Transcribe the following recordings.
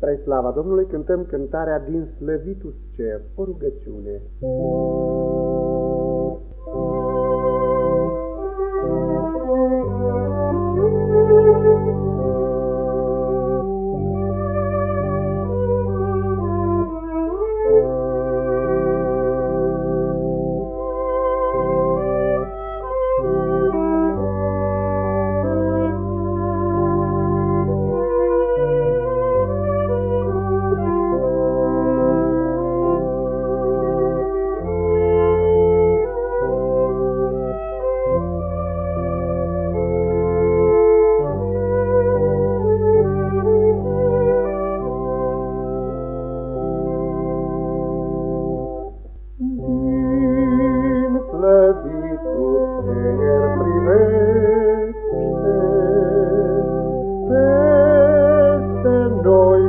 Spre slava Domnului cântăm cântarea din Slăvitus Cer, o rugăciune.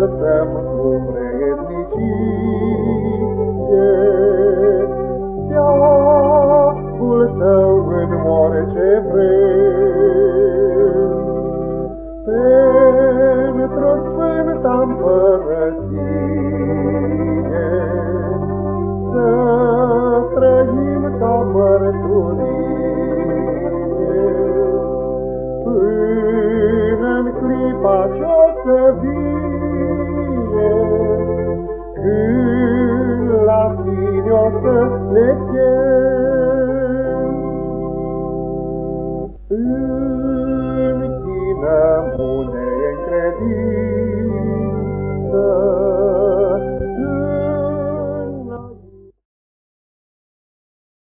înălțăm cu vrednicie, steagul tău în orice vrem. Pentru sfânta împărăție, Să trăim ca mărturie, Până-n clipa ce-o să vie, să plecăm.